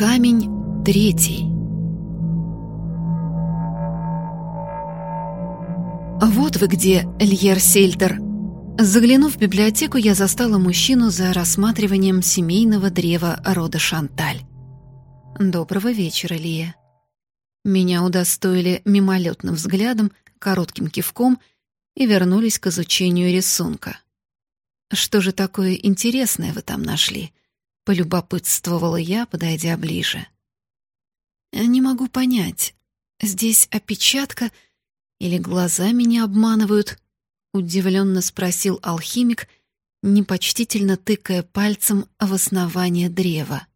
Камень третий. Вот вы где, Льер Сельтер. Заглянув в библиотеку, я застала мужчину за рассматриванием семейного древа рода Шанталь. Доброго вечера, Лия. Меня удостоили мимолетным взглядом, коротким кивком и вернулись к изучению рисунка. Что же такое интересное вы там нашли? Полюбопытствовала я, подойдя ближе. Не могу понять, здесь опечатка или глаза меня обманывают? удивленно спросил алхимик, непочтительно тыкая пальцем в основание древа.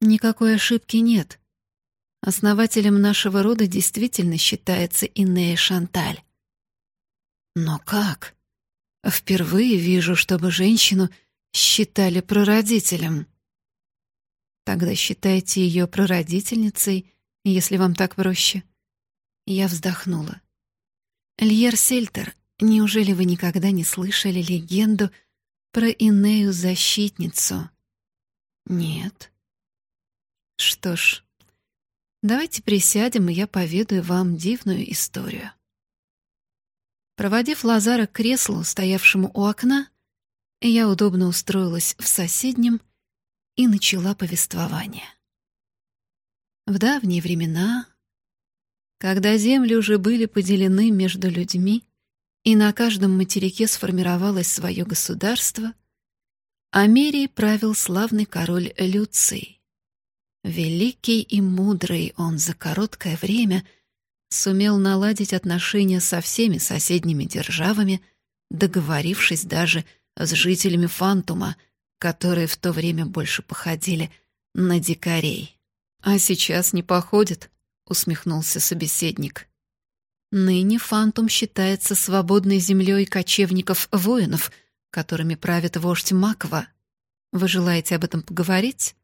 Никакой ошибки нет. Основателем нашего рода действительно считается Инея Шанталь. Но как? Впервые вижу, чтобы женщину считали прародителем. Тогда считайте ее прародительницей, если вам так проще. Я вздохнула. Льер Сельтер, неужели вы никогда не слышали легенду про Инею-защитницу? Нет. Что ж, давайте присядем, и я поведаю вам дивную историю. Проводив Лазара к креслу, стоявшему у окна, я удобно устроилась в соседнем и начала повествование. В давние времена, когда земли уже были поделены между людьми, и на каждом материке сформировалось свое государство, Америей правил славный король Люций. Великий и мудрый он за короткое время сумел наладить отношения со всеми соседними державами, договорившись даже с жителями Фантума, которые в то время больше походили на дикарей. «А сейчас не походят», — усмехнулся собеседник. «Ныне Фантум считается свободной землей кочевников-воинов, которыми правит вождь Маква. Вы желаете об этом поговорить?»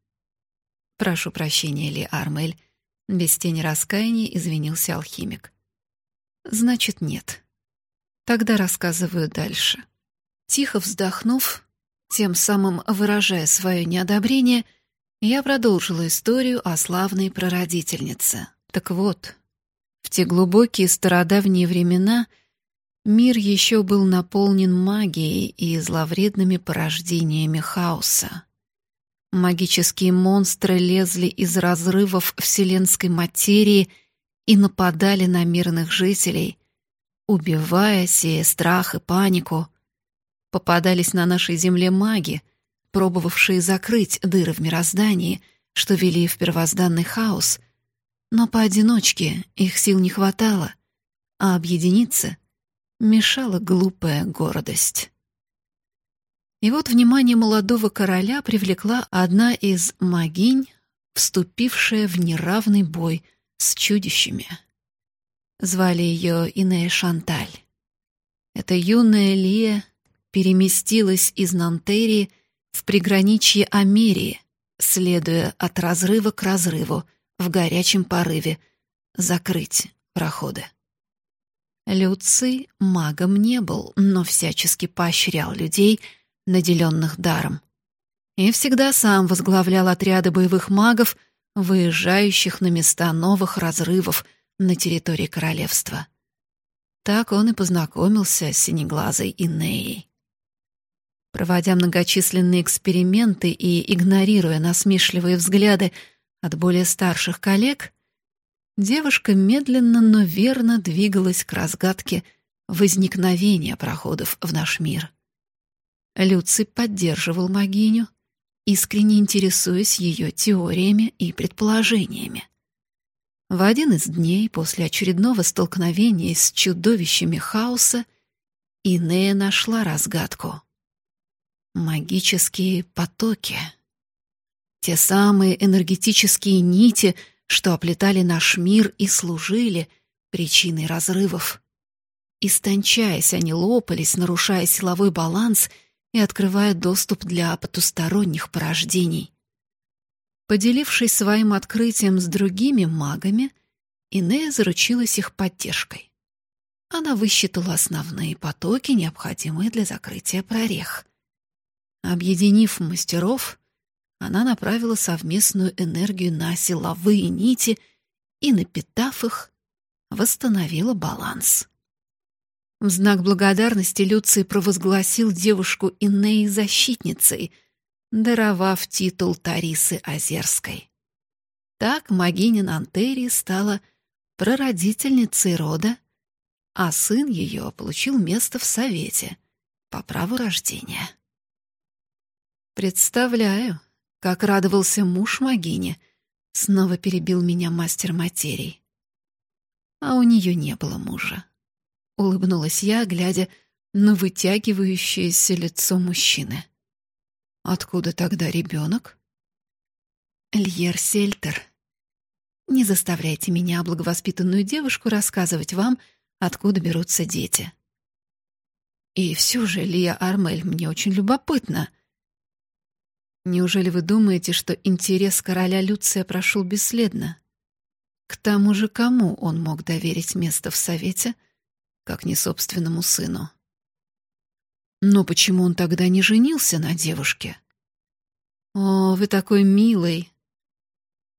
«Прошу прощения, Ли Армель», — без тени раскаяния извинился алхимик. «Значит, нет. Тогда рассказываю дальше». Тихо вздохнув, тем самым выражая свое неодобрение, я продолжила историю о славной прародительнице. Так вот, в те глубокие стародавние времена мир еще был наполнен магией и зловредными порождениями хаоса. Магические монстры лезли из разрывов вселенской материи и нападали на мирных жителей, убивая, сея страх и панику — Попадались на нашей земле маги, пробовавшие закрыть дыры в мироздании, что вели в первозданный хаос, но поодиночке их сил не хватало, а объединиться мешала глупая гордость. И вот внимание молодого короля привлекла одна из магинь, вступившая в неравный бой с чудищами. Звали ее Инея Шанталь. Эта юная Лия переместилась из Нантерии в приграничье Америи, следуя от разрыва к разрыву в горячем порыве закрыть проходы. Люций магом не был, но всячески поощрял людей, наделенных даром. И всегда сам возглавлял отряды боевых магов, выезжающих на места новых разрывов на территории королевства. Так он и познакомился с синеглазой Инеей. Проводя многочисленные эксперименты и игнорируя насмешливые взгляды от более старших коллег, девушка медленно, но верно двигалась к разгадке возникновения проходов в наш мир. Люций поддерживал магиню, искренне интересуясь ее теориями и предположениями. В один из дней после очередного столкновения с чудовищами хаоса Инея нашла разгадку. Магические потоки. Те самые энергетические нити, что оплетали наш мир и служили причиной разрывов. Истончаясь, они лопались, нарушая силовой баланс и открывая доступ для потусторонних порождений. Поделившись своим открытием с другими магами, Инея заручилась их поддержкой. Она высчитала основные потоки, необходимые для закрытия прорех — Объединив мастеров, она направила совместную энергию на силовые нити и, напитав их, восстановила баланс. В знак благодарности Люций провозгласил девушку Иннеей защитницей, даровав титул Тарисы Озерской. Так Магинин Антерии стала прародительницей рода, а сын ее получил место в совете по праву рождения. Представляю, как радовался муж Магине, снова перебил меня мастер материй. А у нее не было мужа. Улыбнулась я, глядя на вытягивающееся лицо мужчины. Откуда тогда ребенок? Льер Сельтер. Не заставляйте меня, благовоспитанную девушку, рассказывать вам, откуда берутся дети. И все же, Лия Армель, мне очень любопытно. Неужели вы думаете, что интерес короля Люция прошел бесследно? К тому же кому он мог доверить место в совете, как не собственному сыну? Но почему он тогда не женился на девушке? О, вы такой милый.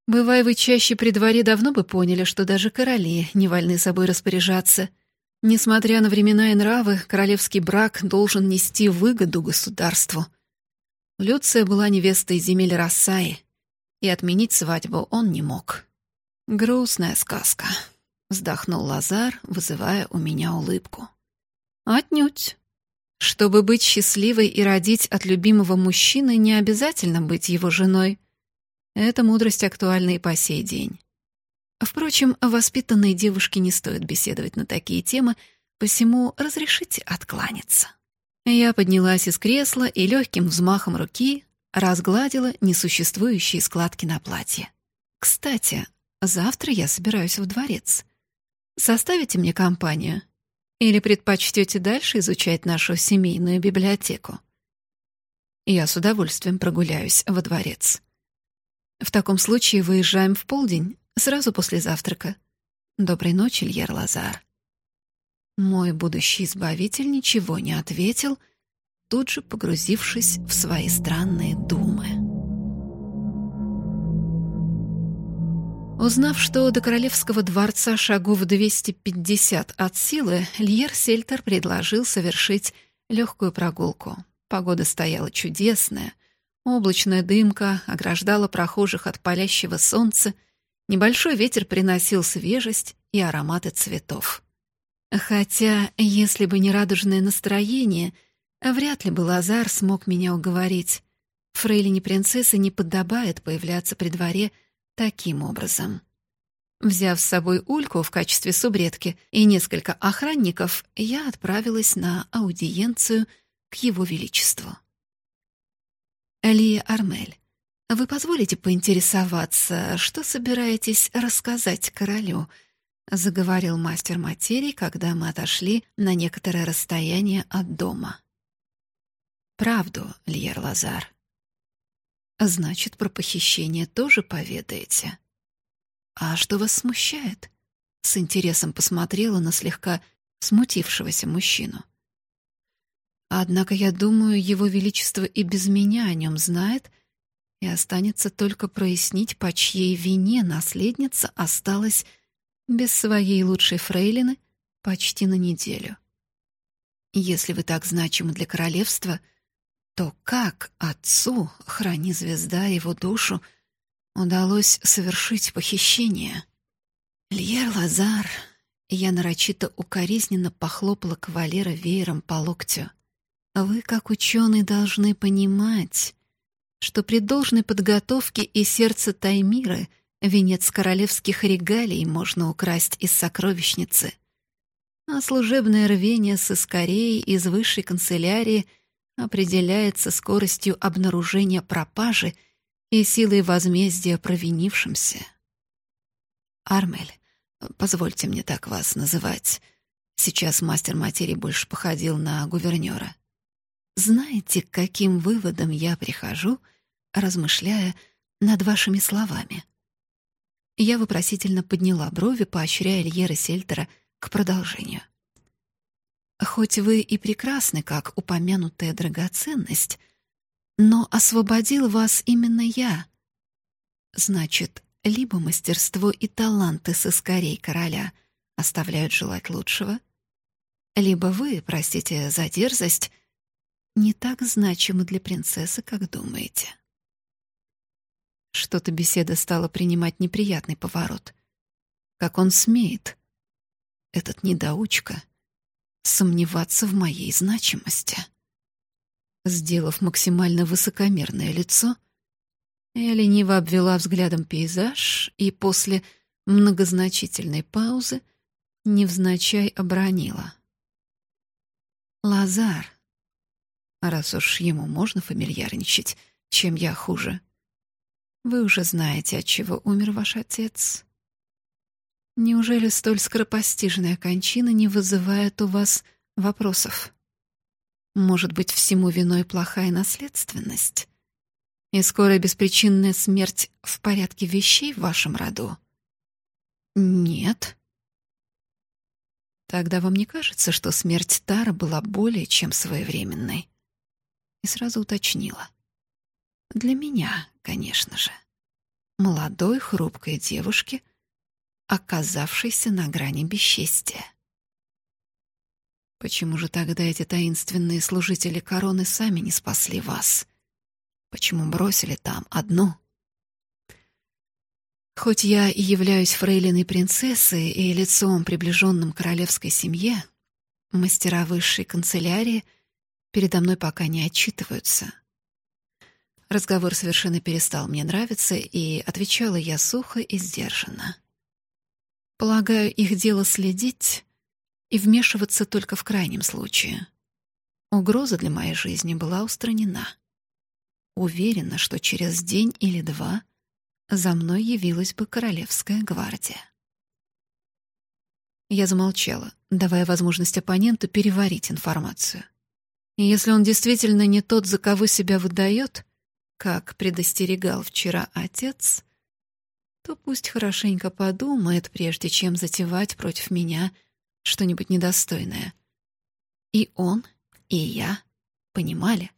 Бывая вы чаще при дворе, давно бы поняли, что даже короли не вольны собой распоряжаться. Несмотря на времена и нравы, королевский брак должен нести выгоду государству. Люция была невестой земель Рассаи, и отменить свадьбу он не мог. Грустная сказка, вздохнул Лазар, вызывая у меня улыбку. Отнюдь. Чтобы быть счастливой и родить от любимого мужчины, не обязательно быть его женой. Эта мудрость актуальна и по сей день. Впрочем, воспитанной девушке не стоит беседовать на такие темы, посему разрешите откланяться. Я поднялась из кресла и легким взмахом руки разгладила несуществующие складки на платье. Кстати, Завтра я собираюсь в дворец. Составите мне компанию? Или предпочтете дальше изучать нашу семейную библиотеку? Я с удовольствием прогуляюсь во дворец. В таком случае выезжаем в полдень, сразу после завтрака. Доброй ночи, Льер Лазар. Мой будущий избавитель ничего не ответил, тут же погрузившись в свои странные думы. Узнав, что до королевского дворца шагов 250 от силы, Льер Сельтер предложил совершить легкую прогулку. Погода стояла чудесная, облачная дымка ограждала прохожих от палящего солнца, небольшой ветер приносил свежесть и ароматы цветов. Хотя, если бы не радужное настроение, вряд ли бы Лазар смог меня уговорить. Фрейлине принцессы не подобает появляться при дворе таким образом. Взяв с собой Ульку в качестве субредки и несколько охранников, я отправилась на аудиенцию к его величеству. Ли Армель, вы позволите поинтересоваться, что собираетесь рассказать королю? Заговорил мастер материи, когда мы отошли на некоторое расстояние от дома. Правду, Льер Лазар. Значит, про похищение тоже поведаете? А что вас смущает? С интересом посмотрела на слегка смутившегося мужчину. Однако я думаю, его величество и без меня о нем знает, и останется только прояснить, по чьей вине наследница осталась без своей лучшей фрейлины почти на неделю. Если вы так значимы для королевства — то как отцу, храни звезда его душу, удалось совершить похищение? Льер Лазар, я нарочито укоризненно похлопала кавалера веером по локтю. Вы, как ученый, должны понимать, что при должной подготовке и сердце Таймиры венец королевских регалий можно украсть из сокровищницы, а служебное рвение сыскарей из высшей канцелярии — определяется скоростью обнаружения пропажи и силой возмездия провинившимся. Армель, позвольте мне так вас называть. Сейчас мастер материи больше походил на гувернера. Знаете, к каким выводам я прихожу, размышляя над вашими словами? Я вопросительно подняла брови, поощряя Льера Сельтера к продолжению. Хоть вы и прекрасны, как упомянутая драгоценность, Но освободил вас именно я. Значит, либо мастерство и таланты сыскарей короля оставляют желать лучшего, либо вы, простите за дерзость, не так значимы для принцессы, как думаете. Что-то беседа стала принимать неприятный поворот. Как он смеет, этот недоучка, сомневаться в моей значимости. Сделав максимально высокомерное лицо, я лениво обвела взглядом пейзаж и после многозначительной паузы невзначай обронила. «Лазар, раз уж ему можно фамильярничать, чем я хуже, вы уже знаете, от чего умер ваш отец. Неужели столь скоропостижная кончина не вызывает у вас вопросов? Может быть, всему виной плохая наследственность? И скорая беспричинная смерть в порядке вещей в вашем роду? Нет. Тогда вам не кажется, что смерть Тара была более чем своевременной? И сразу уточнила. Для меня, конечно же. Молодой, хрупкой девушки — оказавшийся на грани бесчестия. Почему же тогда эти таинственные служители короны сами не спасли вас? Почему бросили там одну? Хоть я и являюсь фрейлиной принцессы и лицом, приближенным к королевской семье, мастера высшей канцелярии передо мной пока не отчитываются. Разговор совершенно перестал мне нравиться, и отвечала я сухо и сдержанно. Полагаю, их дело следить и вмешиваться только в крайнем случае. Угроза для моей жизни была устранена. Уверена, что через день или два за мной явилась бы королевская гвардия. Я замолчала, давая возможность оппоненту переварить информацию. И если он действительно не тот, за кого себя выдает, как предостерегал вчера отец, то пусть хорошенько подумает, прежде чем затевать против меня что-нибудь недостойное. И он, и я понимали,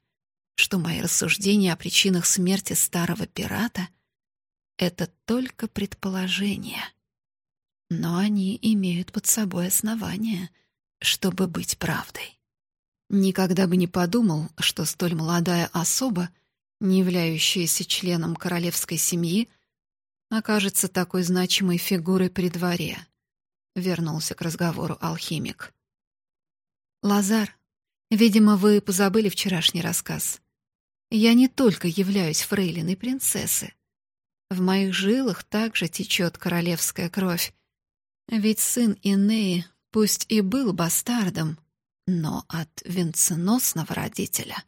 что мои рассуждения о причинах смерти старого пирата — это только предположения. Но они имеют под собой основания, чтобы быть правдой. Никогда бы не подумал, что столь молодая особа, не являющаяся членом королевской семьи, окажется такой значимой фигурой при дворе. Вернулся к разговору алхимик. Лазар, видимо, вы позабыли вчерашний рассказ. Я не только являюсь фрейлиной принцессы. В моих жилах также течет королевская кровь. Ведь сын Инеи пусть и был бастардом, но от венценосного родителя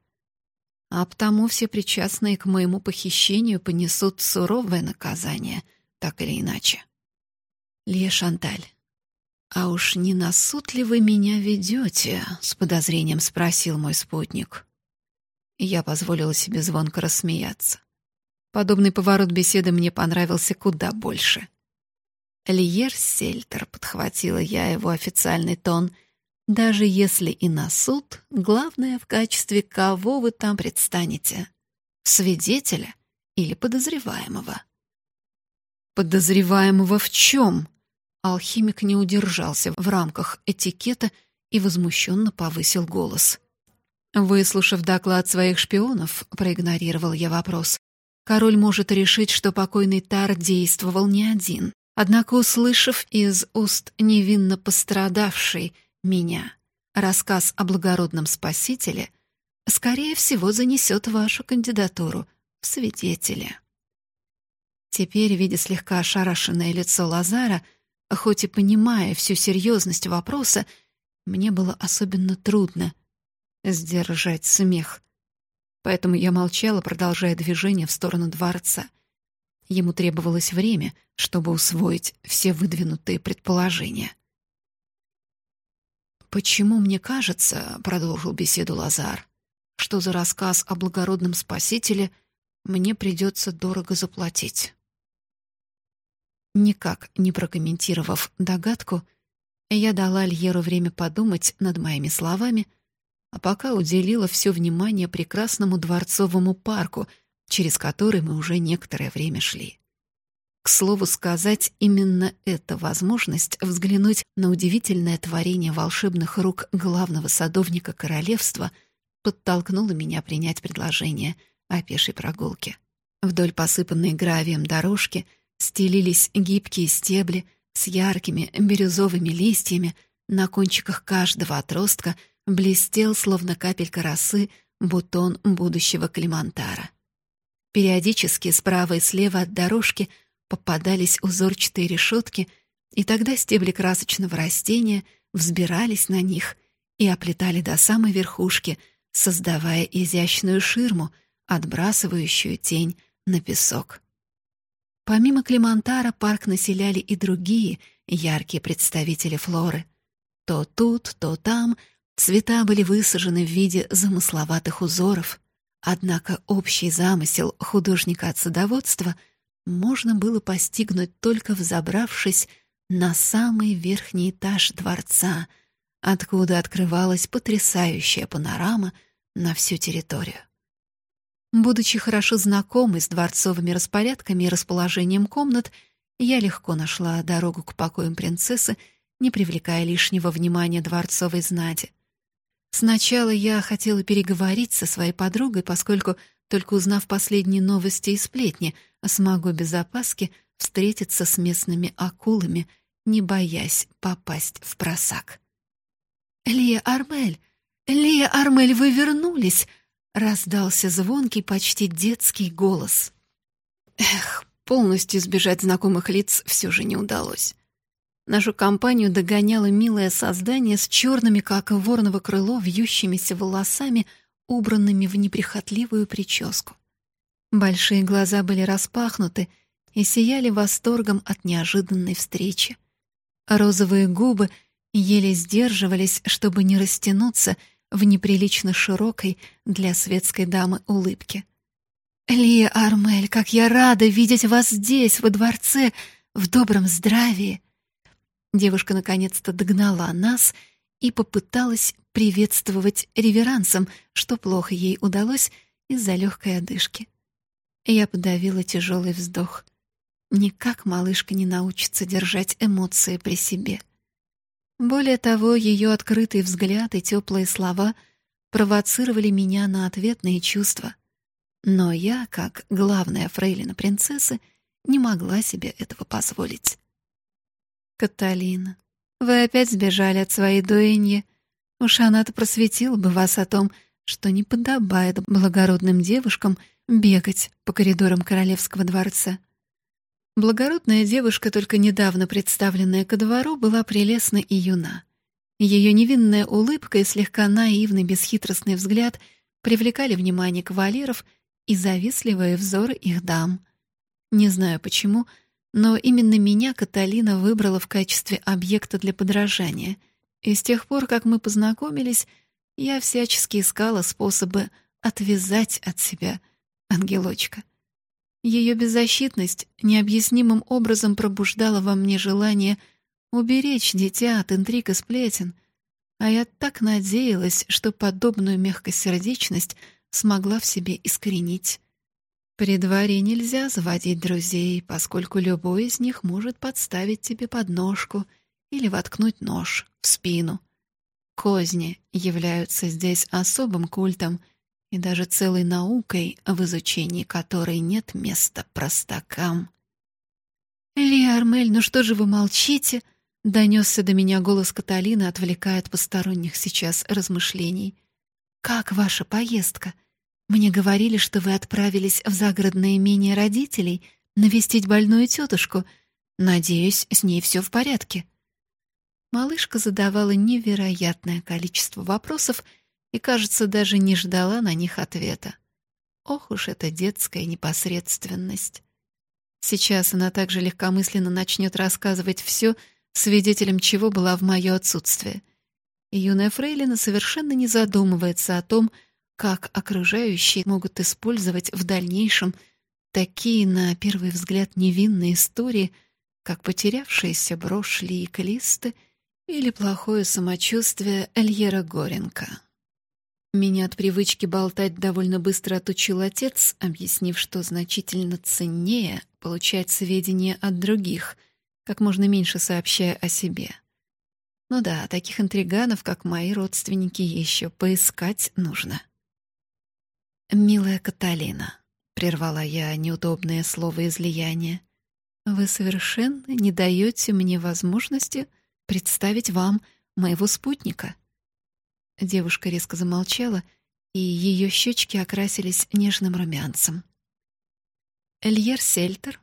а потому все причастные к моему похищению понесут суровое наказание, так или иначе. Лия Шанталь, а уж не на суд ли вы меня ведете? с подозрением спросил мой спутник. Я позволила себе звонко рассмеяться. Подобный поворот беседы мне понравился куда больше. Лиер Сельтер, подхватила я его официальный тон — даже если и на суд, главное в качестве кого вы там предстанете? Свидетеля или подозреваемого? Подозреваемого в чем? Алхимик не удержался в рамках этикета и возмущенно повысил голос. Выслушав доклад своих шпионов, проигнорировал я вопрос. Король может решить, что покойный Тар действовал не один. Однако, услышав из уст невинно пострадавшей меня, рассказ о благородном спасителе, скорее всего, занесет вашу кандидатуру в свидетели. Теперь, видя слегка ошарашенное лицо Лазара, хоть и понимая всю серьезность вопроса, мне было особенно трудно сдержать смех. Поэтому я молчала, продолжая движение в сторону дворца. Ему требовалось время, чтобы усвоить все выдвинутые предположения. «Почему мне кажется, — продолжил беседу Лазар, — что за рассказ о благородном спасителе мне придется дорого заплатить?» Никак не прокомментировав догадку, я дала Альеру время подумать над моими словами, а пока уделила все внимание прекрасному дворцовому парку, через который мы уже некоторое время шли. К слову сказать, именно эта возможность взглянуть на удивительное творение волшебных рук главного садовника королевства подтолкнула меня принять предложение о пешей прогулке. Вдоль посыпанной гравием дорожки стелились гибкие стебли с яркими бирюзовыми листьями, на кончиках каждого отростка блестел, словно капелька росы, бутон будущего климантара. Периодически справа и слева от дорожки — попадались узорчатые решетки, и тогда стебли красочного растения взбирались на них и оплетали до самой верхушки, создавая изящную ширму, отбрасывающую тень на песок. Помимо Климантара парк населяли и другие яркие представители флоры. То тут, то там цвета были высажены в виде замысловатых узоров, однако общий замысел художника от садоводства — можно было постигнуть только взобравшись на самый верхний этаж дворца, откуда открывалась потрясающая панорама на всю территорию. Будучи хорошо знакомой с дворцовыми распорядками и расположением комнат, я легко нашла дорогу к покоям принцессы, не привлекая лишнего внимания дворцовой знати. Сначала я хотела переговорить со своей подругой, поскольку только узнав последние новости и сплетни, смогу без опаски встретиться с местными акулами, не боясь попасть в просак. «Лия Армель! Лия Армель, вы вернулись!» — раздался звонкий, почти детский голос. Эх, полностью избежать знакомых лиц все же не удалось. Нашу компанию догоняло милое создание с черными, как ворново крыло, вьющимися волосами — убранными в неприхотливую прическу. Большие глаза были распахнуты и сияли восторгом от неожиданной встречи. Розовые губы еле сдерживались, чтобы не растянуться в неприлично широкой для светской дамы улыбке. «Лия Армель, как я рада видеть вас здесь, во дворце, в добром здравии!» Девушка наконец-то догнала нас и попыталась приветствовать реверансом, что плохо ей удалось из-за легкой одышки. Я подавила тяжелый вздох. Никак малышка не научится держать эмоции при себе. Более того, ее открытый взгляд и теплые слова провоцировали меня на ответные чувства. Но я, как главная фрейлина принцессы, не могла себе этого позволить. «Каталина, вы опять сбежали от своей дуэньи. Уж она-то просветила бы вас о том, что не подобает благородным девушкам бегать по коридорам королевского дворца. Благородная девушка, только недавно представленная ко двору, была прелестна и юна. Ее невинная улыбка и слегка наивный бесхитростный взгляд привлекали внимание кавалеров и завистливые взоры их дам. Не знаю почему, но именно меня Каталина выбрала в качестве объекта для подражания. И с тех пор, как мы познакомились, я всячески искала способы отвязать от себя ангелочка. Ее беззащитность необъяснимым образом пробуждала во мне желание уберечь дитя от интриг и сплетен, а я так надеялась, что подобную мягкосердечность смогла в себе искоренить. При дворе нельзя заводить друзей, поскольку любой из них может подставить тебе подножку или воткнуть нож в спину. Козни являются здесь особым культом и даже целой наукой, в изучении которой нет места простакам. «Ли Армель, ну что же вы молчите?» — донесся до меня голос Каталины, отвлекая от посторонних сейчас размышлений. «Как ваша поездка?» Мне говорили, что вы отправились в загородное имение родителей навестить больную тетушку. Надеюсь, с ней все в порядке. Малышка задавала невероятное количество вопросов и, кажется, даже не ждала на них ответа. Ох уж эта детская непосредственность. Сейчас она также легкомысленно начнет рассказывать все, свидетелем чего была в мое отсутствие. И юная фрейлина совершенно не задумывается о том, как окружающие могут использовать в дальнейшем такие, на первый взгляд, невинные истории, как потерявшаяся брошь Ли Клисты или плохое самочувствие Эльера Горенко. Меня от привычки болтать довольно быстро отучил отец, объяснив, что значительно ценнее получать сведения от других, как можно меньше сообщая о себе. Ну да, таких интриганов, как мои родственники, еще поискать нужно. «Милая Каталина», — прервала я неудобное слово излияния, «вы совершенно не даете мне возможности представить вам моего спутника». Девушка резко замолчала, и ее щечки окрасились нежным румянцем. Эльер Сельтер,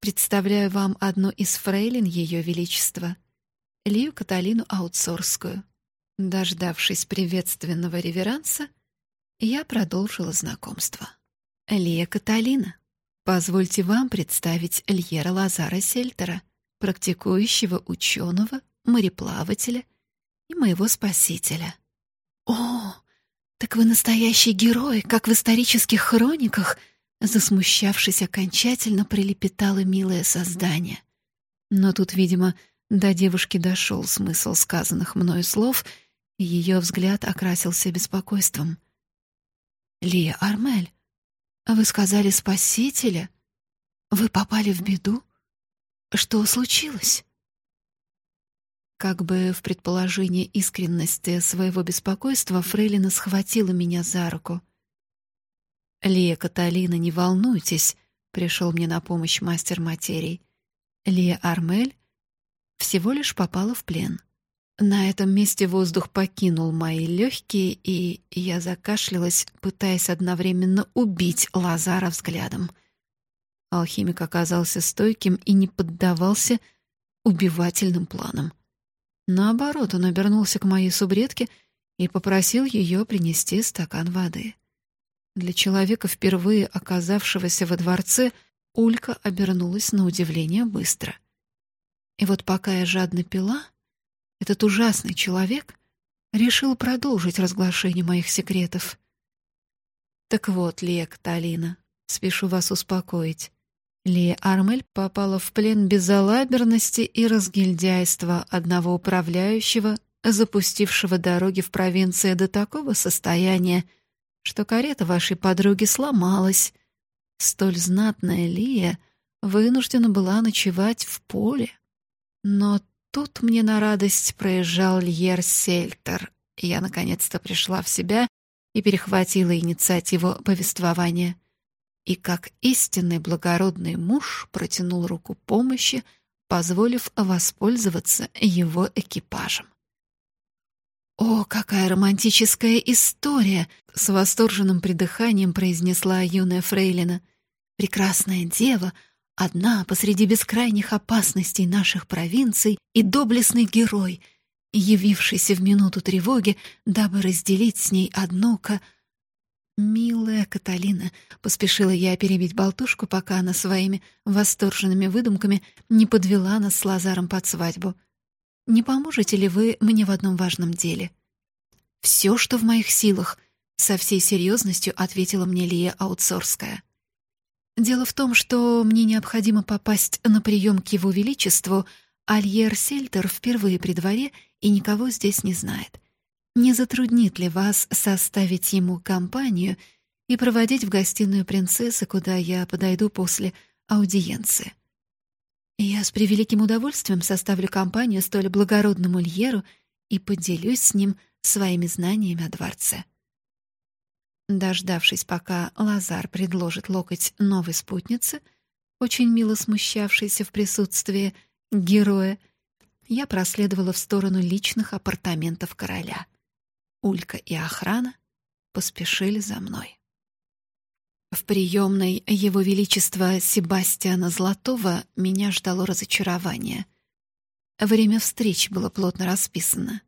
представляю вам одну из фрейлин Ее Величества, Лию Каталину Аутсорскую. Дождавшись приветственного реверанса, я продолжила знакомство. Лия Каталина, позвольте вам представить Льера Лазара Сельтера, практикующего ученого, мореплавателя и моего спасителя. «О, так вы настоящий герой, как в исторических хрониках!» Засмущавшись окончательно, прилепетало милое создание. Но тут, видимо, до девушки дошел смысл сказанных мною слов, и ее взгляд окрасился беспокойством. «Лия Армель, вы сказали спасителя? Вы попали в беду? Что случилось?» Как бы в предположении искренности своего беспокойства, Фрейлина схватила меня за руку. «Лия Каталина, не волнуйтесь», — пришел мне на помощь мастер материй. Лия Армель всего лишь попала в плен. На этом месте воздух покинул мои легкие, и я закашлялась, пытаясь одновременно убить Лазара взглядом. Алхимик оказался стойким и не поддавался убивательным планам. Наоборот, он обернулся к моей субредке и попросил ее принести стакан воды. Для человека, впервые оказавшегося во дворце, Улька обернулась на удивление быстро. И вот пока я жадно пила, этот ужасный человек решил продолжить разглашение моих секретов. Так вот, Лек Талина, спешу вас успокоить. Лия Армель попала в плен безалаберности и разгильдяйства одного управляющего, запустившего дороги в провинции до такого состояния, что карета вашей подруги сломалась. Столь знатная Лия вынуждена была ночевать в поле. Но тут мне на радость проезжал Льер Сельтер, я наконец-то пришла в себя и перехватила инициативу повествования — и как истинный благородный муж протянул руку помощи, позволив воспользоваться его экипажем. «О, какая романтическая история!» — с восторженным придыханием произнесла юная фрейлина. «Прекрасная дева, одна посреди бескрайних опасностей наших провинций и доблестный герой, явившийся в минуту тревоги, дабы разделить с ней одно «Милая Каталина», — поспешила я перебить болтушку, пока она своими восторженными выдумками не подвела нас с Лазаром под свадьбу. «Не поможете ли вы мне в одном важном деле?» «Все, что в моих силах», — со всей серьезностью ответила мне Лия Аутсорская. «Дело в том, что мне необходимо попасть на прием к его величеству, Альер Сельтер впервые при дворе и никого здесь не знает» не затруднит ли вас составить ему компанию и проводить в гостиную принцессы, куда я подойду после аудиенции. Я с превеликим удовольствием составлю компанию столь благородному Льеру и поделюсь с ним своими знаниями о дворце. Дождавшись, пока Лазар предложит локоть новой спутнице, очень мило смущавшейся в присутствии героя, я проследовала в сторону личных апартаментов короля — Улька и охрана поспешили за мной. В приемной Его Величества Себастьяна Златова меня ждало разочарование. Время встреч было плотно расписано.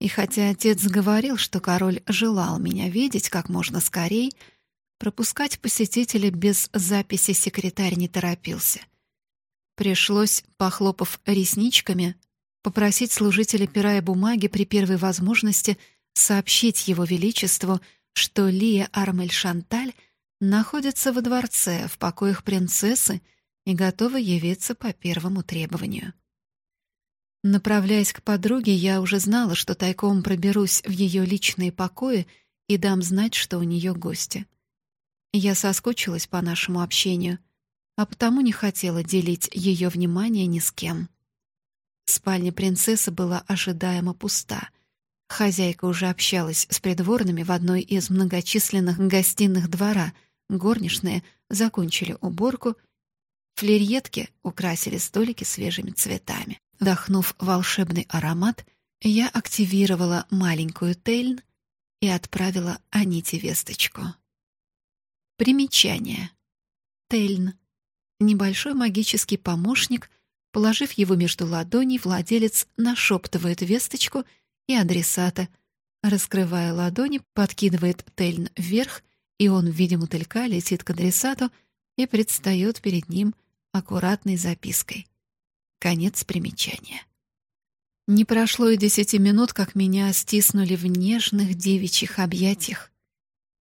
И хотя отец говорил, что король желал меня видеть как можно скорей, пропускать посетителя без записи секретарь не торопился. Пришлось, похлопав ресничками, попросить служителя пера и бумаги при первой возможности — сообщить его величеству, что Лия Армель-Шанталь находится во дворце в покоях принцессы и готова явиться по первому требованию. Направляясь к подруге, я уже знала, что тайком проберусь в ее личные покои и дам знать, что у нее гости. Я соскучилась по нашему общению, а потому не хотела делить ее внимание ни с кем. Спальня принцессы была ожидаемо пуста. Хозяйка уже общалась с придворными в одной из многочисленных гостиных двора. Горничные закончили уборку, флерьетки украсили столики свежими цветами. Вдохнув волшебный аромат, я активировала маленькую Тельн и отправила Аните весточку. Примечание. Тельн. Небольшой магический помощник, положив его между ладоней, владелец нашептывает весточку и адресата. Раскрывая ладони, подкидывает Тельн вверх, и он в виде мотылька летит к адресату и предстает перед ним аккуратной запиской. Конец примечания. Не прошло и десяти минут, как меня стиснули в нежных девичьих объятиях.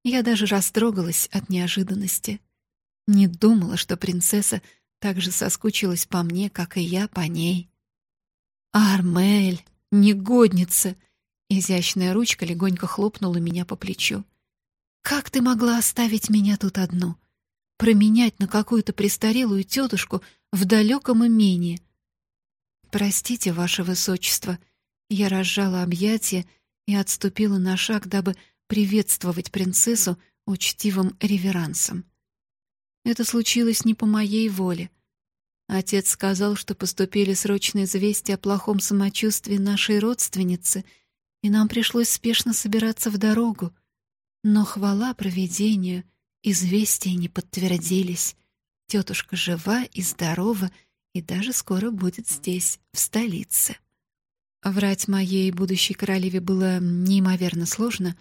Я даже растрогалась от неожиданности. Не думала, что принцесса так же соскучилась по мне, как и я по ней. «Армель, негодница!» Изящная ручка легонько хлопнула меня по плечу. «Как ты могла оставить меня тут одну? Променять на какую-то престарелую тетушку в далеком имении?» «Простите, ваше высочество». Я разжала объятия и отступила на шаг, дабы приветствовать принцессу учтивым реверансом. Это случилось не по моей воле. Отец сказал, что поступили срочные известия о плохом самочувствии нашей родственницы, и нам пришлось спешно собираться в дорогу. Но хвала провидению, известия не подтвердились. Тетушка жива и здорова, и даже скоро будет здесь, в столице. Врать моей будущей королеве было неимоверно сложно,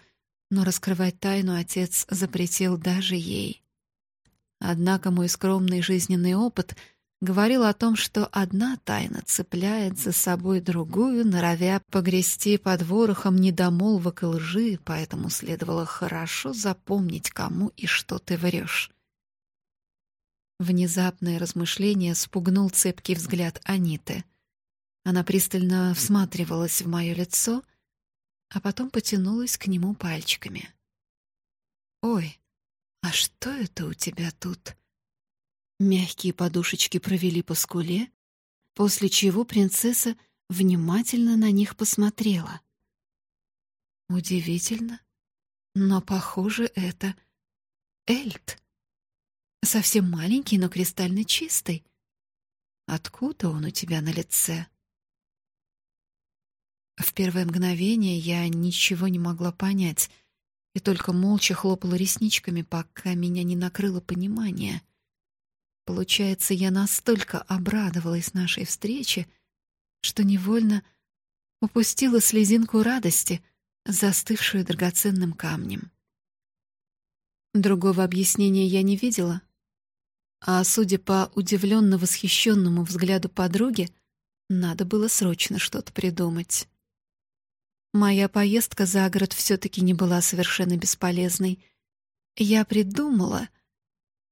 но раскрывать тайну отец запретил даже ей. Однако мой скромный жизненный опыт говорил о том, что одна тайна цепляет за собой другую, норовя погрести под ворохом недомолвок и лжи, поэтому следовало хорошо запомнить, кому и что ты врешь. Внезапное размышление спугнул цепкий взгляд Аниты. Она пристально всматривалась в мое лицо, а потом потянулась к нему пальчиками. «Ой, а что это у тебя тут?» Мягкие подушечки провели по скуле, после чего принцесса внимательно на них посмотрела. Удивительно, но, похоже, это Эльт. Совсем маленький, но кристально чистый. Откуда он у тебя на лице? В первое мгновение я ничего не могла понять и только молча хлопала ресничками, пока меня не накрыло понимание. Получается, я настолько обрадовалась нашей встрече, что невольно упустила слезинку радости, застывшую драгоценным камнем. Другого объяснения я не видела, а судя по удивленно восхищенному взгляду подруги, надо было срочно что-то придумать. Моя поездка за город все-таки не была совершенно бесполезной. Я придумала...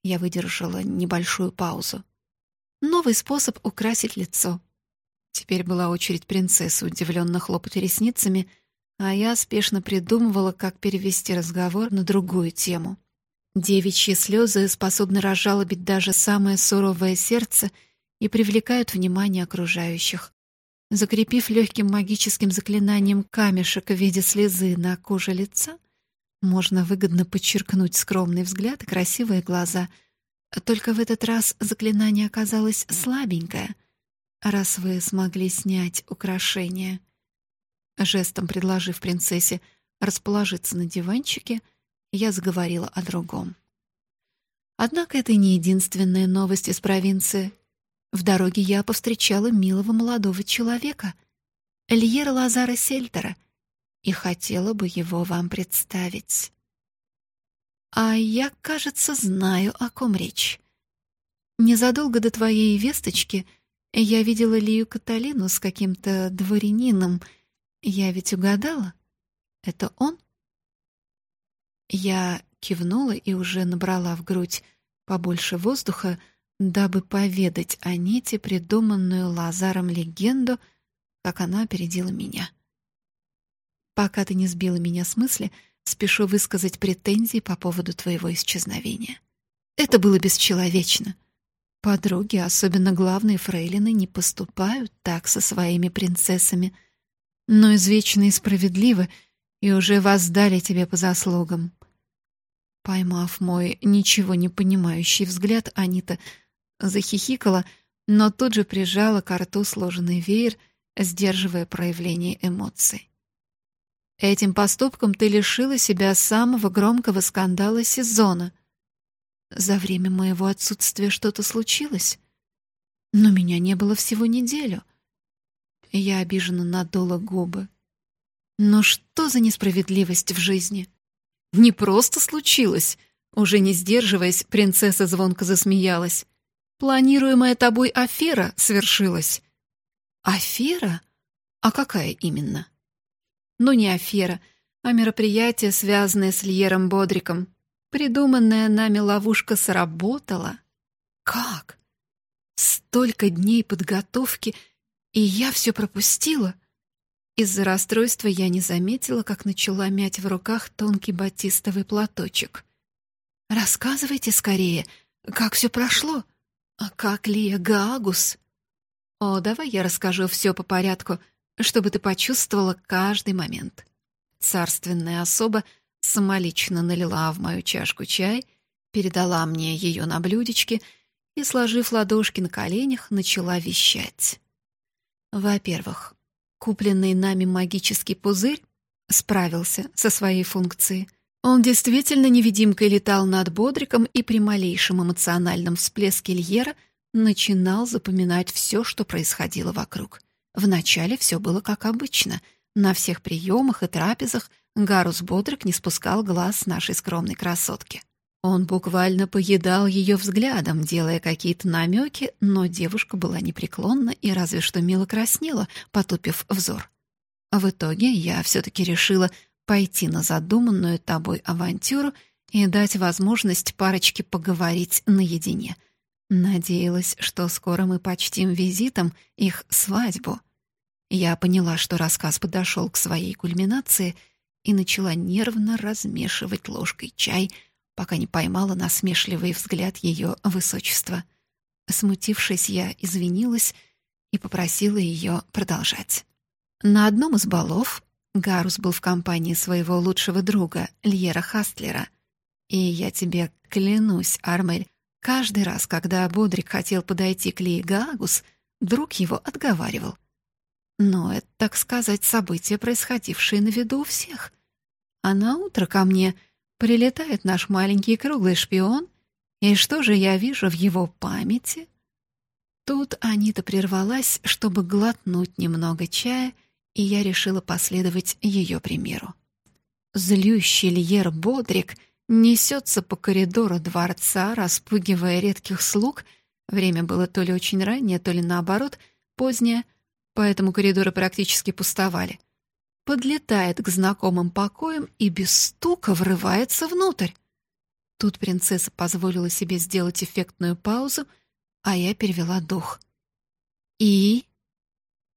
Я выдержала небольшую паузу. Новый способ украсить лицо. Теперь была очередь принцессы удивленно хлопать ресницами, а я спешно придумывала, как перевести разговор на другую тему. Девичьи слезы способны разжалобить даже самое суровое сердце и привлекают внимание окружающих. Закрепив легким магическим заклинанием камешек в виде слезы на коже лица, можно выгодно подчеркнуть скромный взгляд и красивые глаза. Только в этот раз заклинание оказалось слабенькое, раз вы смогли снять украшение. Жестом предложив принцессе расположиться на диванчике, я заговорила о другом. Однако это не единственная новость из провинции. В дороге я повстречала милого молодого человека, Эльера Лазара Сельтера, и хотела бы его вам представить. А я, кажется, знаю, о ком речь. Незадолго до твоей весточки я видела Лию Каталину с каким-то дворянином. Я ведь угадала? Это он? Я кивнула и уже набрала в грудь побольше воздуха, дабы поведать Аните придуманную Лазаром легенду, как она опередила меня. Пока ты не сбила меня с мысли, спешу высказать претензии по поводу твоего исчезновения. Это было бесчеловечно. Подруги, особенно главные фрейлины, не поступают так со своими принцессами, но извечно и справедливо, и уже воздали тебе по заслугам. Поймав мой ничего не понимающий взгляд, Анита захихикала, но тут же прижала к рту сложенный веер, сдерживая проявление эмоций. Этим поступком ты лишила себя самого громкого скандала сезона. За время моего отсутствия что-то случилось, но меня не было всего неделю. Я обиженно надула губы. Но что за несправедливость в жизни? Не просто случилось. Уже не сдерживаясь, принцесса звонко засмеялась. Планируемая тобой афера свершилась. Афера? А какая именно? Ну, не афера, а мероприятие, связанное с Льером Бодриком. Придуманная нами ловушка сработала. Как? Столько дней подготовки, и я все пропустила. Из-за расстройства я не заметила, как начала мять в руках тонкий батистовый платочек. Рассказывайте скорее, как все прошло. А как Лия Гаагус? О, давай я расскажу все по порядку, чтобы ты почувствовала каждый момент. Царственная особа самолично налила в мою чашку чай, передала мне ее на блюдечке и, сложив ладошки на коленях, начала вещать. Во-первых, купленный нами магический пузырь справился со своей функцией. Он действительно невидимкой летал над Бодриком и при малейшем эмоциональном всплеске Льера начинал запоминать все, что происходило вокруг. Вначале все было как обычно. На всех приемах и трапезах Гарус Бодрик не спускал глаз нашей скромной красотки. Он буквально поедал ее взглядом, делая какие-то намеки, но девушка была непреклонна и разве что мило краснела, потупив взор. В итоге я все-таки решила пойти на задуманную тобой авантюру и дать возможность парочке поговорить наедине. Надеялась, что скоро мы почтим визитом их свадьбу. Я поняла, что рассказ подошел к своей кульминации и начала нервно размешивать ложкой чай, пока не поймала насмешливый взгляд ее высочества. Смутившись, я извинилась и попросила ее продолжать. На одном из балов Гарус был в компании своего лучшего друга, Льера Хастлера. И я тебе клянусь, Армель, каждый раз, когда Бодрик хотел подойти к Лии Гаагус, друг его отговаривал. Но это, так сказать, событие, происходившее на виду у всех. А на утро ко мне прилетает наш маленький круглый шпион, и что же я вижу в его памяти? Тут Анита прервалась, чтобы глотнуть немного чая — и я решила последовать ее примеру. Злющий Льер Бодрик несется по коридору дворца, распугивая редких слуг. Время было то ли очень раннее, то ли наоборот, позднее, поэтому коридоры практически пустовали. Подлетает к знакомым покоям и без стука врывается внутрь. Тут принцесса позволила себе сделать эффектную паузу, а я перевела дух. И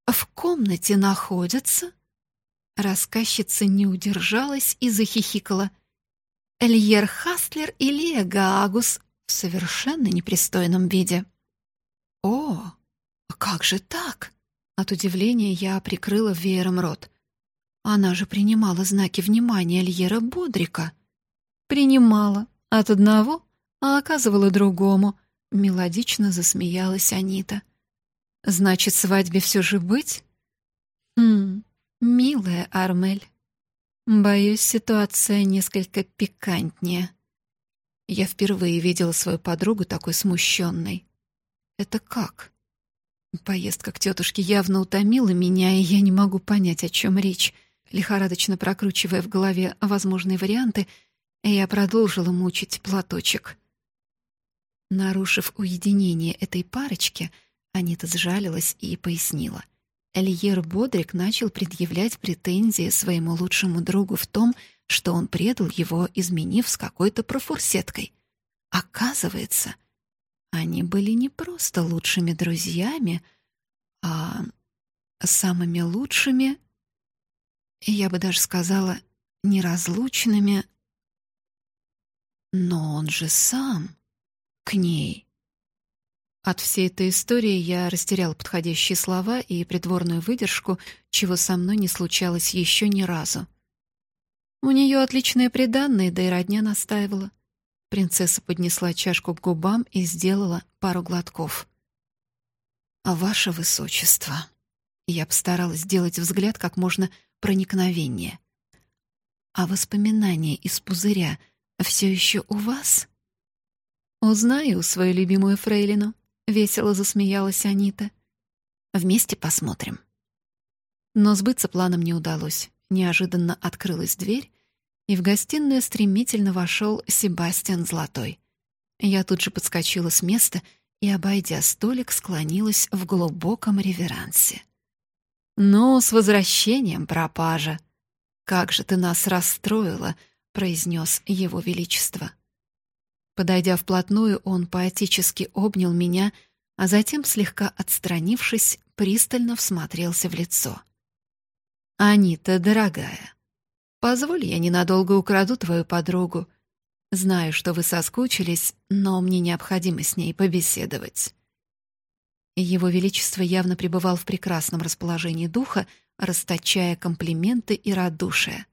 в комнате находятся...» Рассказчица не удержалась и захихикала. Эльер Хастлер и Лия Гаагус в совершенно непристойном виде. «О, как же так?» От удивления я прикрыла веером рот. Она же принимала знаки внимания Льера Бодрика. «Принимала. От одного, а оказывала другому», — мелодично засмеялась Анита. Значит, свадьбе все же быть? Хм, милая Армель. Боюсь, ситуация несколько пикантнее. Я впервые видела свою подругу такой смущенной. Это как? Поездка к тетушке явно утомила меня, и я не могу понять, о чем речь. Лихорадочно прокручивая в голове возможные варианты, я продолжила мучить платочек. Нарушив уединение этой парочки, Анита сжалилась и пояснила. Эльер Бодрик начал предъявлять претензии своему лучшему другу в том, что он предал его, изменив с какой-то профурсеткой. Оказывается, они были не просто лучшими друзьями, а самыми лучшими, я бы даже сказала, неразлучными. Но он же сам к ней. От всей этой истории я растерял подходящие слова и придворную выдержку, чего со мной не случалось еще ни разу. У нее отличные приданные, да и родня настаивала. Принцесса поднесла чашку к губам и сделала пару глотков. «А ваше высочество...» Я постаралась сделать взгляд как можно проникновеннее. «А воспоминания из пузыря все еще у вас?» «Узнаю свою любимую фрейлину», — весело засмеялась Анита. «Вместе посмотрим». Но сбыться планом не удалось. Неожиданно открылась дверь, и в гостиную стремительно вошел Себастьян Золотой. Я тут же подскочила с места и, обойдя столик, склонилась в глубоком реверансе. «Ну, с возвращением, пропажа! Как же ты нас расстроила!» — произнес его величество. Подойдя вплотную, он поэтически обнял меня, а затем, слегка отстранившись, пристально всмотрелся в лицо. «Анита, дорогая, Позволь, я ненадолго украду твою подругу. Знаю, что вы соскучились, но мне необходимо с ней побеседовать. Его величество явно пребывал в прекрасном расположении духа, расточая комплименты и радушие.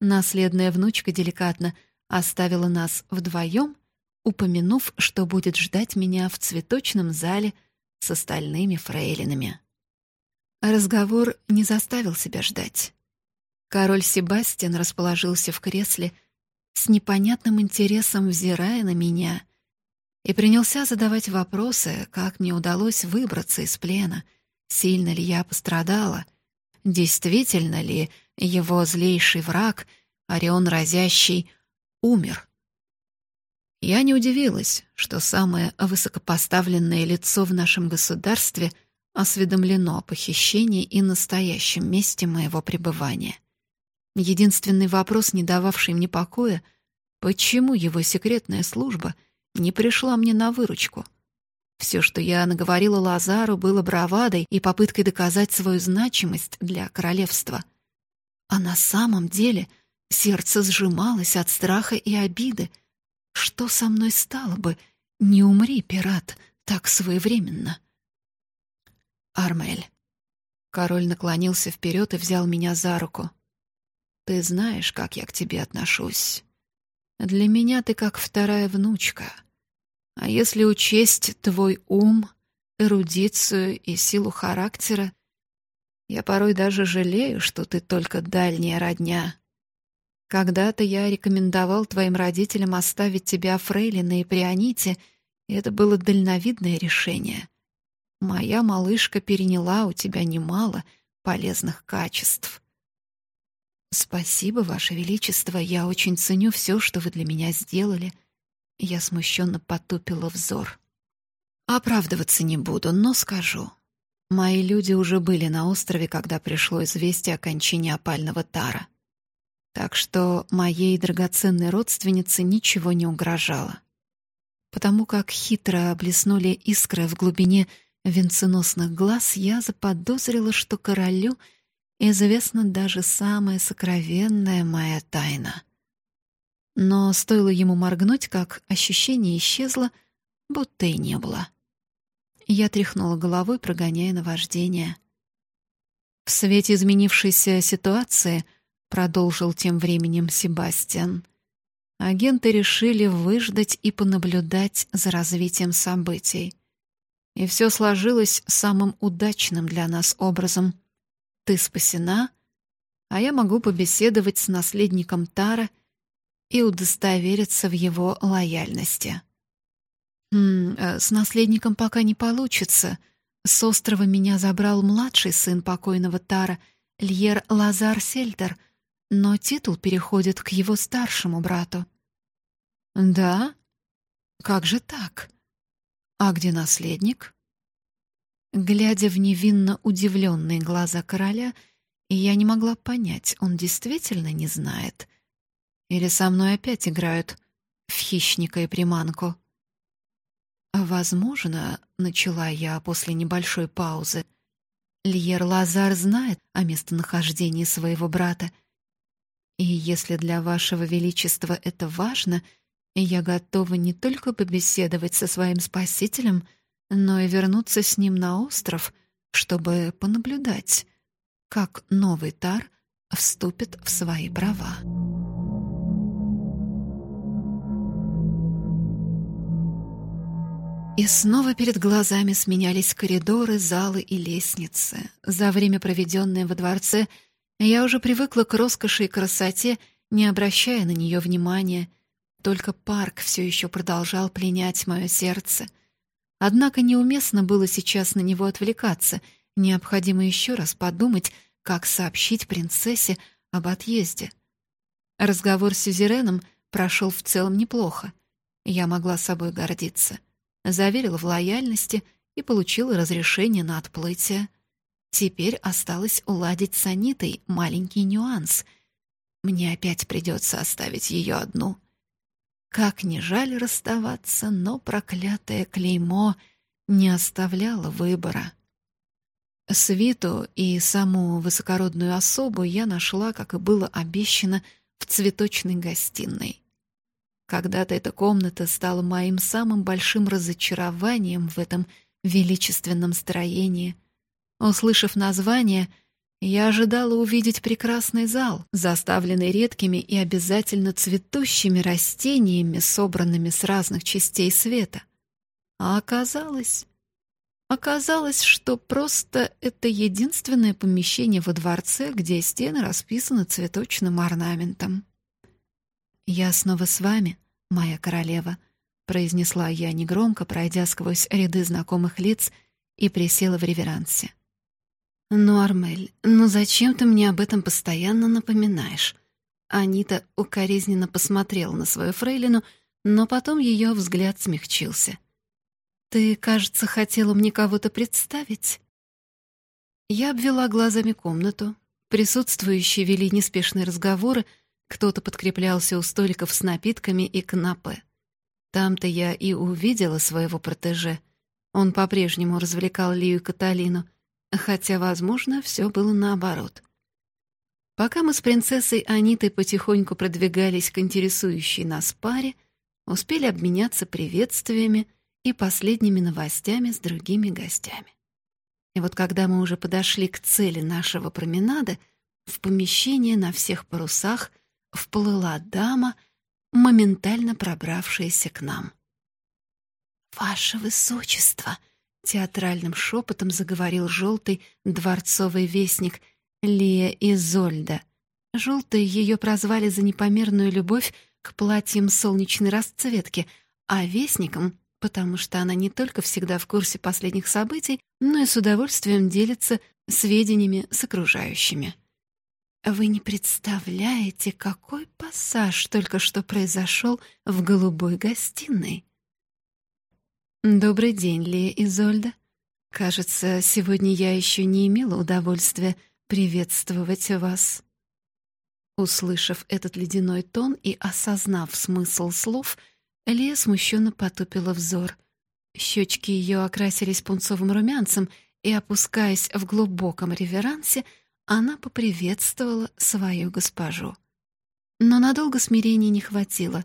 Наследная внучка деликатно оставила нас вдвоем, упомянув, что будет ждать меня в цветочном зале с остальными фрейлинами. Разговор не заставил себя ждать. Король Себастьян расположился в кресле, с непонятным интересом взирая на меня, и принялся задавать вопросы, как мне удалось выбраться из плена, сильно ли я пострадала, действительно ли его злейший враг, Орион Разящий, умер. Я не удивилась, что самое высокопоставленное лицо в нашем государстве осведомлено о похищении и настоящем месте моего пребывания. Единственный вопрос, не дававший мне покоя, почему его секретная служба не пришла мне на выручку? Все, что я наговорила Лазару, было бравадой и попыткой доказать свою значимость для королевства. А на самом деле сердце сжималось от страха и обиды. Что со мной стало бы, не умри, пират, так своевременно? Армель. Король наклонился вперед и взял меня за руку. Ты знаешь, как я к тебе отношусь. Для меня ты как вторая внучка. А если учесть твой ум, эрудицию и силу характера, я порой даже жалею, что ты только дальняя родня. Когда-то я рекомендовал твоим родителям оставить тебя фрейлиной и прионите, и это было дальновидное решение. Моя малышка переняла у тебя немало полезных качеств. Спасибо, ваше величество, я очень ценю все, что вы для меня сделали. Я смущенно потупила взор. Оправдываться не буду, но скажу. Мои люди уже были на острове, когда пришло известие о кончине опального тара. Так что моей драгоценной родственнице ничего не угрожало. Потому как хитро блеснули искры в глубине венценосных глаз, я заподозрила, что королю — известна даже самая сокровенная моя тайна. Но стоило ему моргнуть, как ощущение исчезло, будто и не было. Я тряхнула головой, прогоняя наваждение. В свете изменившейся ситуации, продолжил тем временем Себастьян, агенты решили выждать и понаблюдать за развитием событий. И все сложилось самым удачным для нас образом — ты спасена, а я могу побеседовать с наследником Тара и удостовериться в его лояльности. Хм, э, с наследником пока не получится. С острова меня забрал младший сын покойного Тара, Льер Лазар Сельтер, но титул переходит к его старшему брату. Да? Как же так? А где наследник? Глядя в невинно удивленные глаза короля, я не могла понять, он действительно не знает. Или со мной опять играют в хищника и приманку. «Возможно, — начала я после небольшой паузы, — Льер Лазар знает о местонахождении своего брата И если для вашего величества это важно, я готова не только побеседовать со своим спасителем, но и вернуться с ним на остров, чтобы понаблюдать, как новый Тар вступит в свои права. И снова перед глазами сменялись коридоры, залы и лестницы. За время, проведенное во дворце, я уже привыкла к роскоши и красоте, не обращая на нее внимания. Только парк все еще продолжал пленять мое сердце. Однако неуместно было сейчас на него отвлекаться. Необходимо еще раз подумать, как сообщить принцессе об отъезде. Разговор с Сюзереном прошел в целом неплохо. Я могла собой гордиться заверила в лояльности и получила разрешение на отплытие. Теперь осталось уладить с Анитой маленький нюанс. Мне опять придется оставить ее одну. Как ни жаль расставаться, но проклятое клеймо не оставляло выбора. Свиту и саму высокородную особу я нашла, как и было обещано, в цветочной гостиной. Когда-то эта комната стала моим самым большим разочарованием в этом величественном строении. Услышав название, я ожидала увидеть прекрасный зал, заставленный редкими и обязательно цветущими растениями, собранными с разных частей света. А оказалось... Оказалось, что просто это единственное помещение во дворце, где стены расписаны цветочным орнаментом. «Я снова с вами, моя королева», — произнесла я негромко, пройдя сквозь ряды знакомых лиц и присела в реверансе. «Ну, Армель, ну зачем ты мне об этом постоянно напоминаешь?» Анита укоризненно посмотрела на свою фрейлину, но потом ее взгляд смягчился. «Ты, кажется, хотела мне кого-то представить?» Я обвела глазами комнату. Присутствующие вели неспешные разговоры, кто-то подкреплялся у столиков с напитками и канапе. Там-то я и увидела своего протеже. Он по-прежнему развлекал Лию и Каталину, хотя, возможно, все было наоборот. Пока мы с принцессой Анитой потихоньку продвигались к интересующей нас паре, успели обменяться приветствиями и последними новостями с другими гостями. И вот когда мы уже подошли к цели нашего променада, в помещение на всех парусах вплыла дама, моментально пробравшаяся к нам. «Ваше Высочество!» — театральным шепотом заговорил желтый дворцовый вестник Лия Изольда. Желтой ее прозвали за непомерную любовь к платьям солнечной расцветки, а вестником — потому что она не только всегда в курсе последних событий, но и с удовольствием делится сведениями с окружающими. Вы не представляете, какой пассаж только что произошел в голубой гостиной. Добрый день, Лия Изольда. Кажется, сегодня я еще не имела удовольствия приветствовать вас. Услышав этот ледяной тон и осознав смысл слов, Лия смущенно потупила взор. Щечки ее окрасились пунцовым румянцем, и, опускаясь в глубоком реверансе, она поприветствовала свою госпожу. Но надолго смирения не хватило.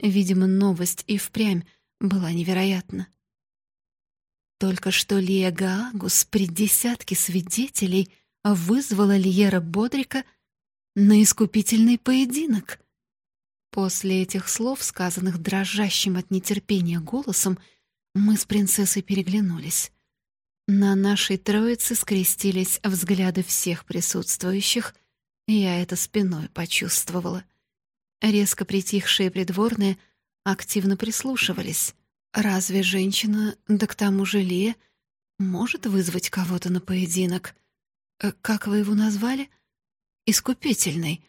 Видимо, новость и впрямь была невероятна. Только что Лия Гаагус при десятке свидетелей вызвала Лиера Бодрика на искупительный поединок. После этих слов, сказанных дрожащим от нетерпения голосом, мы с принцессой переглянулись. На нашей троице скрестились взгляды всех присутствующих, я это спиной почувствовала. Резко притихшие придворные активно прислушивались. Разве женщина, да к тому же Лия, может вызвать кого-то на поединок? Э, как вы его назвали? Искупительный.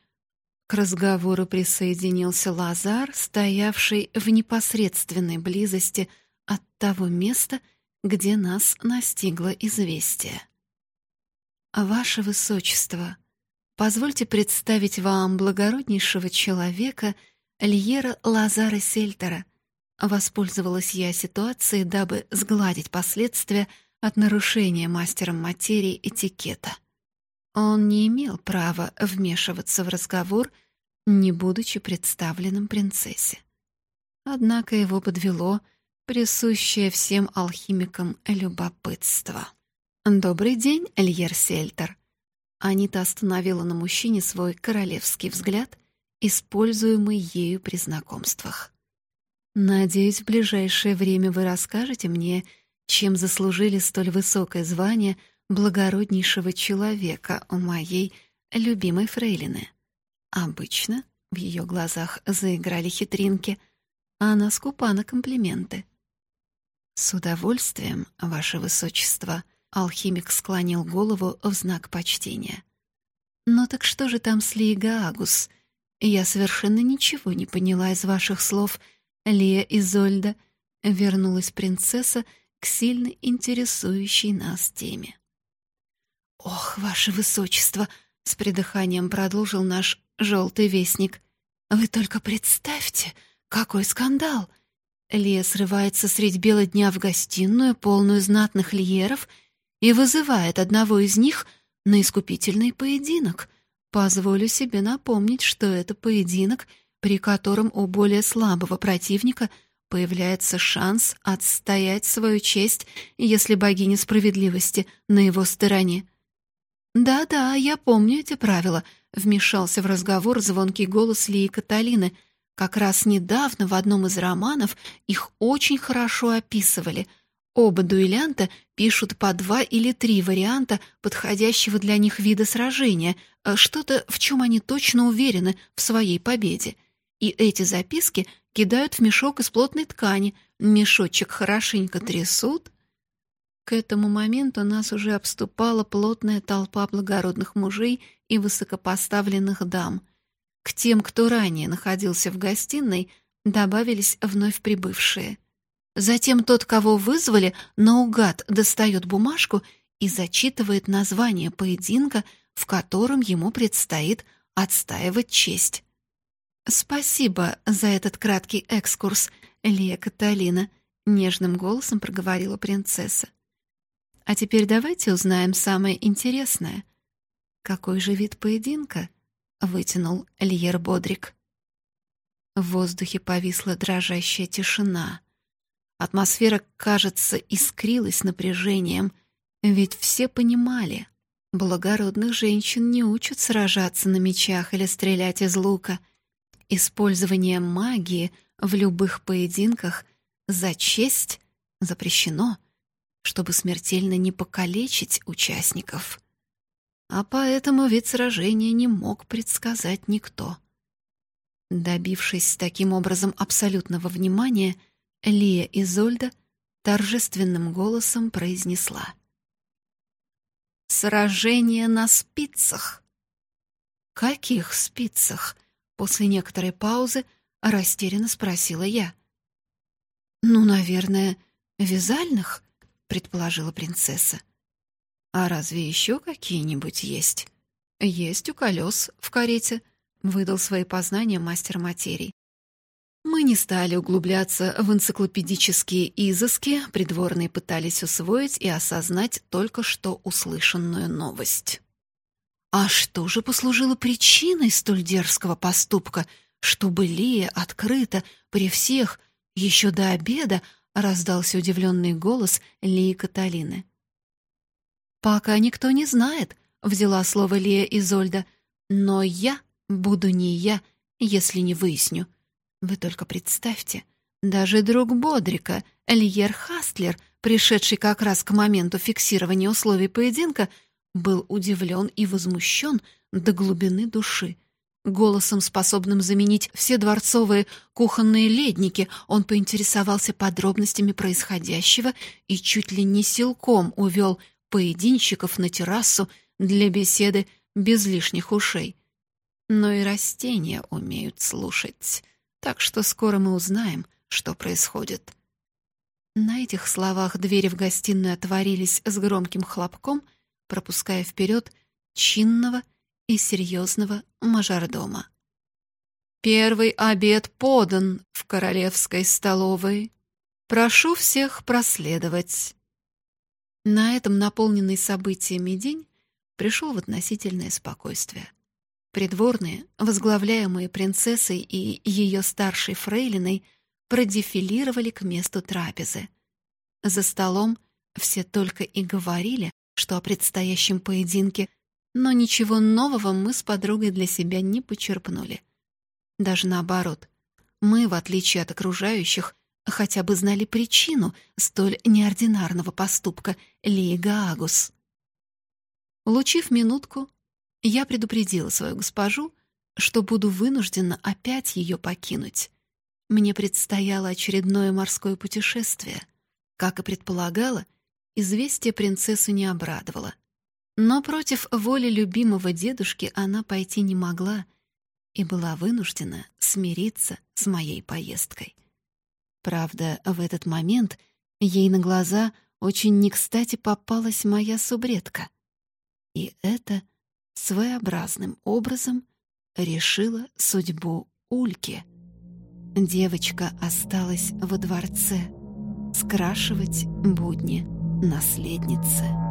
К разговору присоединился Лазар, стоявший в непосредственной близости от того места, где нас настигло известие. «Ваше Высочество, позвольте представить вам благороднейшего человека Льера Лазара Сельтера», Воспользовалась я ситуацией, дабы сгладить последствия от нарушения мастером материи этикета. Он не имел права вмешиваться в разговор, не будучи представленным принцессе. Однако его подвело присущее всем алхимикам любопытство. «Добрый день, Эльер Сельтер». Анита остановила на мужчине свой королевский взгляд, используемый ею при знакомствах. «Надеюсь, в ближайшее время вы расскажете мне, чем заслужили столь высокое звание благороднейшего человека у моей любимой фрейлины. Обычно в ее глазах заиграли хитринки, а она скупа на комплименты. «С удовольствием, ваше высочество», — алхимик склонил голову в знак почтения. «Но так что же там с Лиегаагус? Я совершенно ничего не поняла из ваших слов, Лия Изольда», — вернулась принцесса к сильно интересующей нас теме. «Ох, ваше высочество!» — с придыханием продолжил наш желтый вестник. «Вы только представьте, какой скандал! Лия срывается средь бела дня в гостиную, полную знатных лиеров, и вызывает одного из них на искупительный поединок. Позволю себе напомнить, что это поединок, при котором у более слабого противника появляется шанс отстоять свою честь, если богиня справедливости на его стороне. «Да-да, я помню эти правила», — вмешался в разговор звонкий голос Лии Каталины — как раз недавно в одном из романов их очень хорошо описывали. Оба дуэлянта пишут по два или три варианта подходящего для них вида сражения, э, что-то, в чем они точно уверены в своей победе. И эти записки кидают в мешок из плотной ткани, мешочек хорошенько трясут. К этому моменту нас уже обступала плотная толпа благородных мужей и высокопоставленных дам — к тем, кто ранее находился в гостиной, добавились вновь прибывшие. Затем тот, кого вызвали, наугад достает бумажку и зачитывает название поединка, в котором ему предстоит отстаивать честь. «Спасибо за этот краткий экскурс, Лия Каталина», — нежным голосом проговорила принцесса. «А теперь давайте узнаем самое интересное. Какой же вид поединка?» вытянул Льер Бодрик. В воздухе повисла дрожащая тишина. Атмосфера, кажется, искрилась напряжением, ведь все понимали, благородных женщин не учат сражаться на мечах или стрелять из лука. Использование магии в любых поединках за честь запрещено, чтобы смертельно не покалечить участников а поэтому вид сражения не мог предсказать никто. Добившись таким образом абсолютного внимания, Лия Изольда торжественным голосом произнесла. «Сражение на спицах!» «Каких спицах?» После некоторой паузы растерянно спросила я. «Ну, наверное, вязальных?» — предположила принцесса. А разве еще какие-нибудь есть? Есть у колес в карете, выдал свои познания мастер материй. Мы не стали углубляться в энциклопедические изыски, придворные пытались усвоить и осознать только что услышанную новость. А что же послужило причиной столь дерзкого поступка, чтобы Лия открыто при всех еще до обеда раздался удивленный голос Лии Каталины. «Пока никто не знает», — взяла слово Лия Изольда. «Но я буду не я, если не выясню. Вы только представьте, даже друг Бодрика, Льер Хастлер, пришедший как раз к моменту фиксирования условий поединка, был удивлен и возмущен до глубины души. Голосом, способным заменить все дворцовые кухонные ледники, он поинтересовался подробностями происходящего и чуть ли не силком увел поединщиков на террасу для беседы без лишних ушей. Но и растения умеют слушать, так что скоро мы узнаем, что происходит. На этих словах двери в гостиную отворились с громким хлопком, пропуская вперед чинного и серьезного мажордома. «Первый обед подан в королевской столовой. Прошу всех проследовать». На этом наполненный событиями день пришел в относительное спокойствие. Придворные, возглавляемые принцессой и ее старшей фрейлиной, продефилировали к месту трапезы. За столом все только и говорили, что о предстоящем поединке, но ничего нового мы с подругой для себя не почерпнули. Даже наоборот, мы, в отличие от окружающих, хотя бы знали причину столь неординарного поступка Лии Гаагус. Улучив минутку, я предупредила свою госпожу, что буду вынуждена опять ее покинуть. Мне предстояло очередное морское путешествие. Как и предполагала, известие принцессу не обрадовало. Но против воли любимого дедушки она пойти не могла и была вынуждена смириться с моей поездкой. Правда, в этот момент ей на глаза очень не кстати попалась моя субредка. И это своеобразным образом решила судьбу Ульки. Девочка осталась во дворце скрашивать будни наследницы.